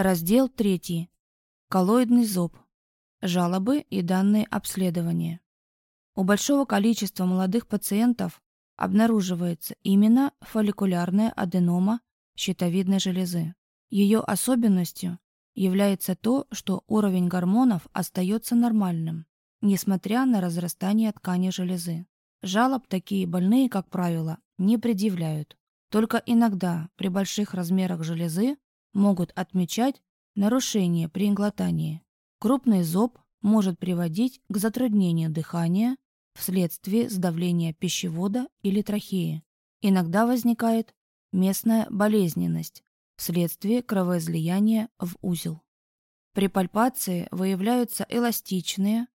Раздел 3. Коллоидный зоб. Жалобы и данные обследования. У большого количества молодых пациентов обнаруживается именно фолликулярная аденома щитовидной железы. Ее особенностью является то, что уровень гормонов остается нормальным, несмотря на разрастание ткани железы. Жалоб такие больные, как правило, не предъявляют. Только иногда при больших размерах железы могут отмечать нарушение при глотании. Крупный зоб может приводить к затруднению дыхания вследствие сдавления пищевода или трахеи. Иногда возникает местная болезненность вследствие кровоизлияния в узел. При пальпации выявляются эластичные,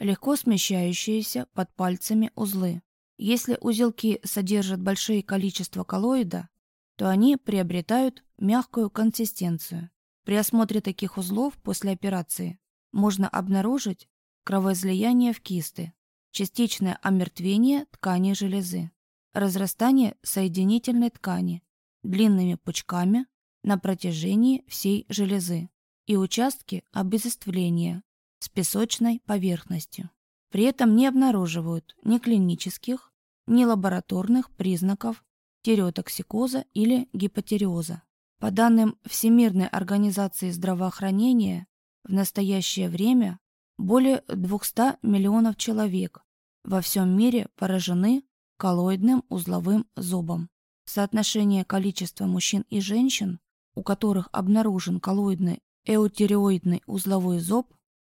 легко смещающиеся под пальцами узлы. Если узелки содержат большое количество коллоида, то они приобретают мягкую консистенцию. При осмотре таких узлов после операции можно обнаружить кровоизлияние в кисты, частичное омертвение ткани железы, разрастание соединительной ткани длинными пучками на протяжении всей железы и участки обезоствления с песочной поверхностью. При этом не обнаруживают ни клинических, ни лабораторных признаков тиреотоксикоза или гипотериоза. По данным Всемирной организации здравоохранения, в настоящее время более 200 миллионов человек во всем мире поражены коллоидным узловым зобом. Соотношение количества мужчин и женщин, у которых обнаружен коллоидный эутериоидный узловой зоб,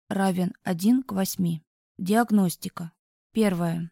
равен 1 к 8. Диагностика. Первое.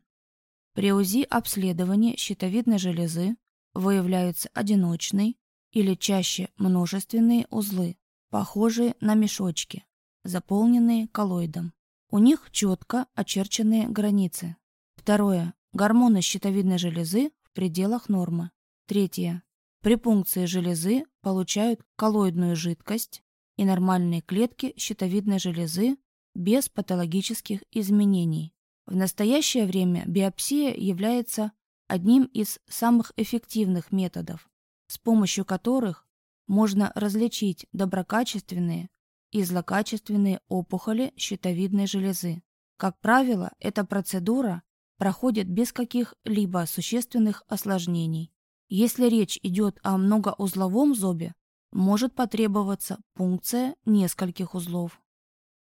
При УЗИ обследования щитовидной железы выявляются одиночные или чаще множественные узлы, похожие на мешочки, заполненные коллоидом. У них четко очерченные границы. Второе. Гормоны щитовидной железы в пределах нормы. Третье. При пункции железы получают коллоидную жидкость и нормальные клетки щитовидной железы без патологических изменений. В настоящее время биопсия является одним из самых эффективных методов, с помощью которых можно различить доброкачественные и злокачественные опухоли щитовидной железы. Как правило, эта процедура проходит без каких-либо существенных осложнений. Если речь идет о многоузловом зобе, может потребоваться пункция нескольких узлов.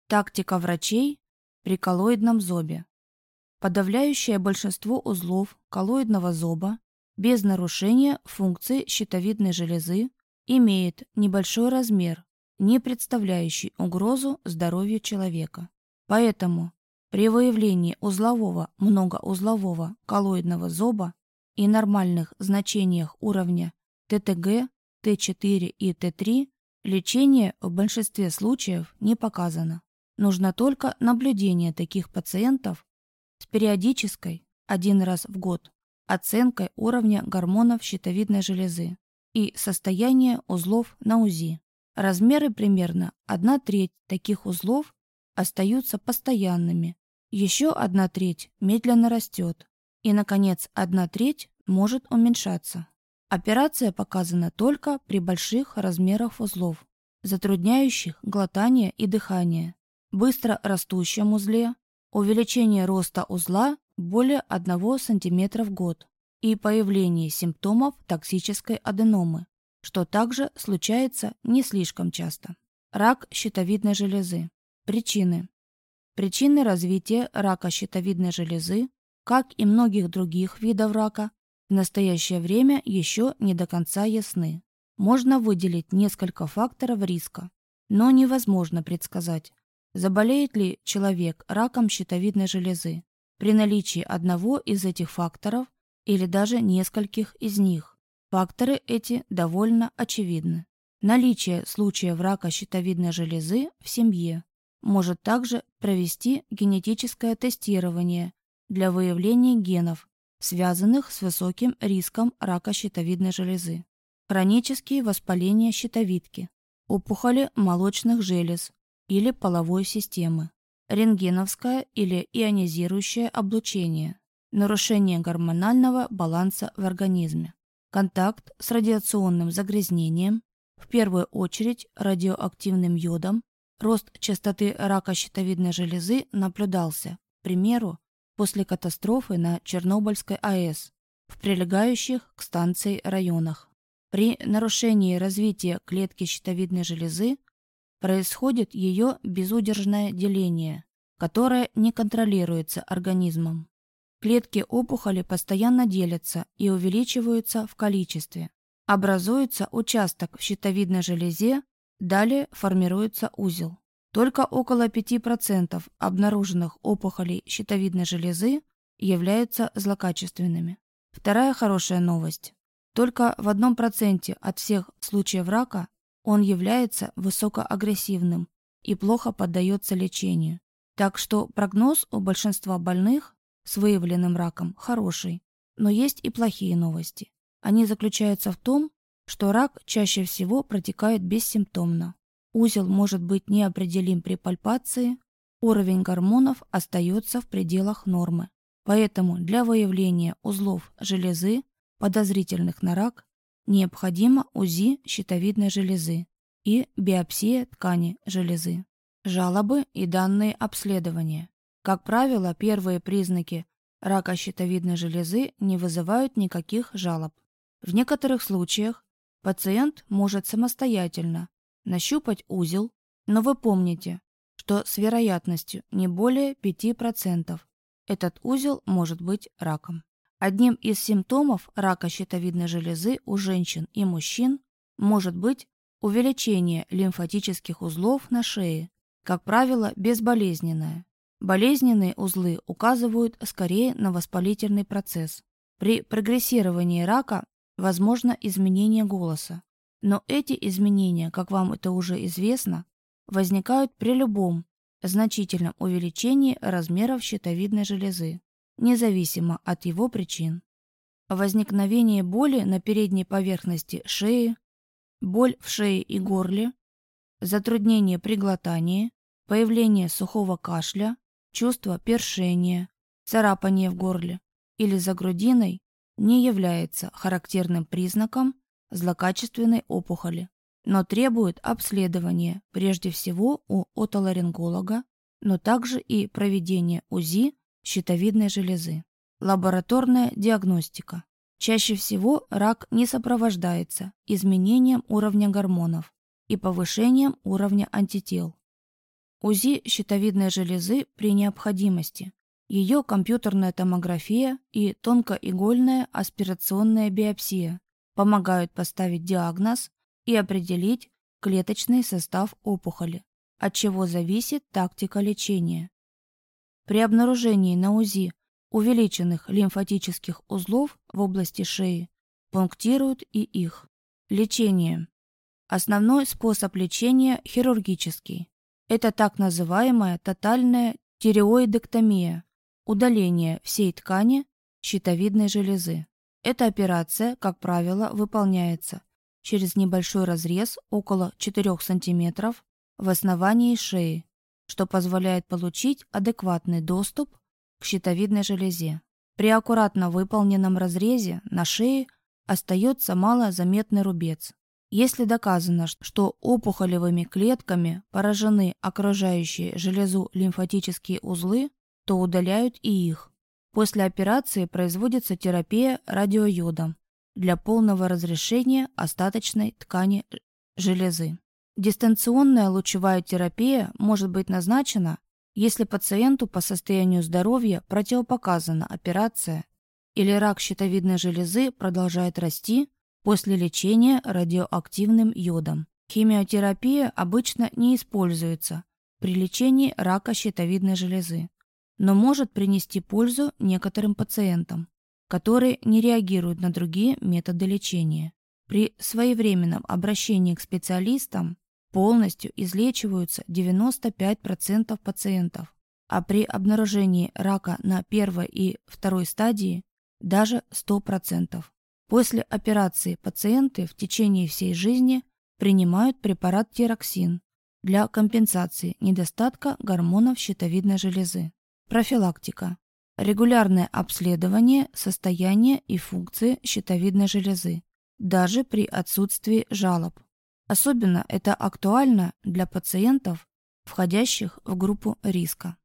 Тактика врачей при коллоидном зобе. Подавляющее большинство узлов коллоидного зоба без нарушения функции щитовидной железы имеет небольшой размер, не представляющий угрозу здоровью человека. Поэтому при выявлении узлового многоузлового коллоидного зоба и нормальных значениях уровня ТТГ, Т4 и Т3 лечение в большинстве случаев не показано. Нужно только наблюдение таких пациентов с периодической, один раз в год, оценкой уровня гормонов щитовидной железы и состояние узлов на УЗИ. Размеры примерно 1 треть таких узлов остаются постоянными, еще 1 треть медленно растет, и, наконец, 1 треть может уменьшаться. Операция показана только при больших размерах узлов, затрудняющих глотание и дыхание, быстро растущем узле, увеличение роста узла более 1 см в год и появление симптомов токсической аденомы, что также случается не слишком часто. Рак щитовидной железы. Причины. Причины развития рака щитовидной железы, как и многих других видов рака, в настоящее время еще не до конца ясны. Можно выделить несколько факторов риска, но невозможно предсказать, Заболеет ли человек раком щитовидной железы при наличии одного из этих факторов или даже нескольких из них? Факторы эти довольно очевидны. Наличие случаев рака щитовидной железы в семье может также провести генетическое тестирование для выявления генов, связанных с высоким риском рака щитовидной железы. Хронические воспаления щитовидки, опухоли молочных желез, или половой системы, рентгеновское или ионизирующее облучение, нарушение гормонального баланса в организме, контакт с радиационным загрязнением, в первую очередь радиоактивным йодом, рост частоты рака щитовидной железы наблюдался, к примеру, после катастрофы на Чернобыльской АЭС в прилегающих к станции районах. При нарушении развития клетки щитовидной железы происходит ее безудержное деление, которое не контролируется организмом. Клетки опухоли постоянно делятся и увеличиваются в количестве. Образуется участок в щитовидной железе, далее формируется узел. Только около 5% обнаруженных опухолей щитовидной железы являются злокачественными. Вторая хорошая новость. Только в одном проценте от всех случаев рака он является высокоагрессивным и плохо поддается лечению. Так что прогноз у большинства больных с выявленным раком хороший. Но есть и плохие новости. Они заключаются в том, что рак чаще всего протекает бессимптомно. Узел может быть неопределим при пальпации, уровень гормонов остается в пределах нормы. Поэтому для выявления узлов железы, подозрительных на рак, необходимо УЗИ щитовидной железы и биопсия ткани железы. Жалобы и данные обследования. Как правило, первые признаки рака щитовидной железы не вызывают никаких жалоб. В некоторых случаях пациент может самостоятельно нащупать узел, но вы помните, что с вероятностью не более 5% этот узел может быть раком. Одним из симптомов рака щитовидной железы у женщин и мужчин может быть увеличение лимфатических узлов на шее, как правило, безболезненное. Болезненные узлы указывают скорее на воспалительный процесс. При прогрессировании рака возможно изменение голоса. Но эти изменения, как вам это уже известно, возникают при любом значительном увеличении размеров щитовидной железы, независимо от его причин. Возникновение боли на передней поверхности шеи, боль в шее и горле, затруднение при глотании, появление сухого кашля, чувство першения, царапание в горле или за грудиной не является характерным признаком злокачественной опухоли но требует обследования прежде всего у отоларинголога, но также и проведения УЗИ щитовидной железы. Лабораторная диагностика. Чаще всего рак не сопровождается изменением уровня гормонов и повышением уровня антител. УЗИ щитовидной железы при необходимости. Ее компьютерная томография и тонкоигольная аспирационная биопсия помогают поставить диагноз и определить клеточный состав опухоли, от чего зависит тактика лечения. При обнаружении на УЗИ увеличенных лимфатических узлов в области шеи пунктируют и их. Лечение. Основной способ лечения хирургический. Это так называемая тотальная тиреоидектомия, удаление всей ткани щитовидной железы. Эта операция, как правило, выполняется через небольшой разрез около 4 см в основании шеи, что позволяет получить адекватный доступ к щитовидной железе. При аккуратно выполненном разрезе на шее остается малозаметный рубец. Если доказано, что опухолевыми клетками поражены окружающие железу лимфатические узлы, то удаляют и их. После операции производится терапия радиойодом, для полного разрешения остаточной ткани железы. Дистанционная лучевая терапия может быть назначена, если пациенту по состоянию здоровья противопоказана операция или рак щитовидной железы продолжает расти после лечения радиоактивным йодом. Химиотерапия обычно не используется при лечении рака щитовидной железы, но может принести пользу некоторым пациентам которые не реагируют на другие методы лечения. При своевременном обращении к специалистам полностью излечиваются 95% пациентов, а при обнаружении рака на первой и второй стадии даже 100%. После операции пациенты в течение всей жизни принимают препарат тироксин для компенсации недостатка гормонов щитовидной железы. Профилактика. Регулярное обследование состояния и функции щитовидной железы, даже при отсутствии жалоб. Особенно это актуально для пациентов, входящих в группу риска.